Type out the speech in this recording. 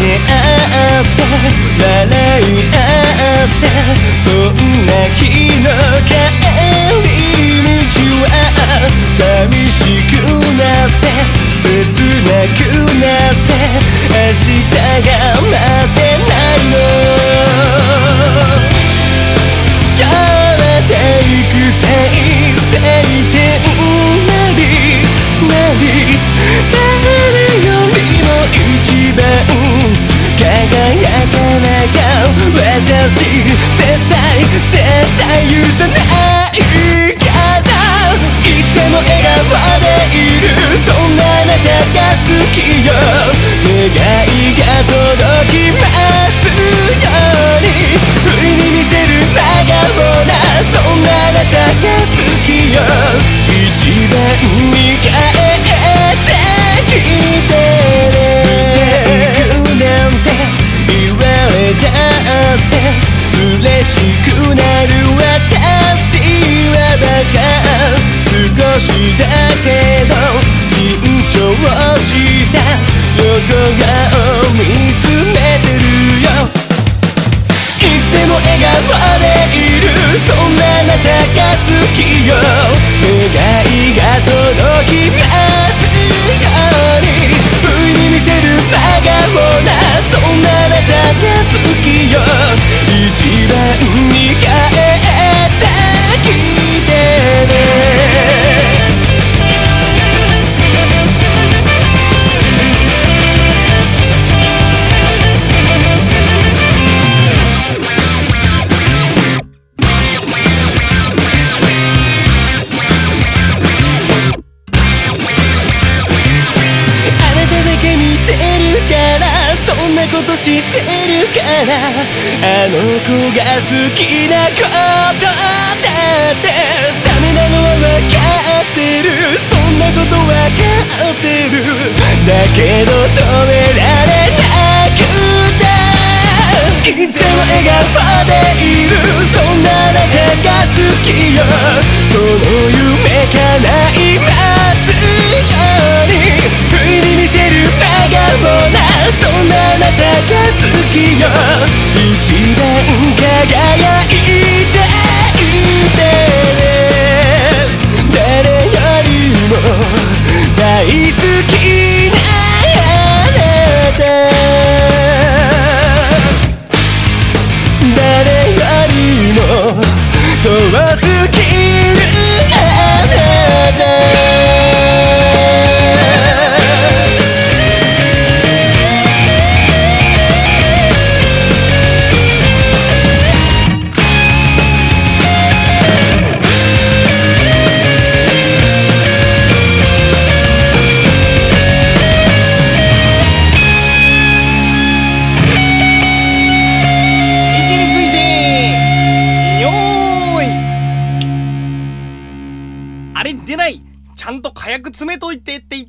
出会って笑い合ってそんな日の顔嬉しくなる私はバカ少しだけど緊張した横顔見つめてるよ。いつでも笑顔でいるそんなあなたが好きよ。願いが届きこと知ってるからあの子が好きなことだって。ダメなのは分かってる。そんなこと分かってる。だけど todo así. ちゃんと火薬詰めといてって言っ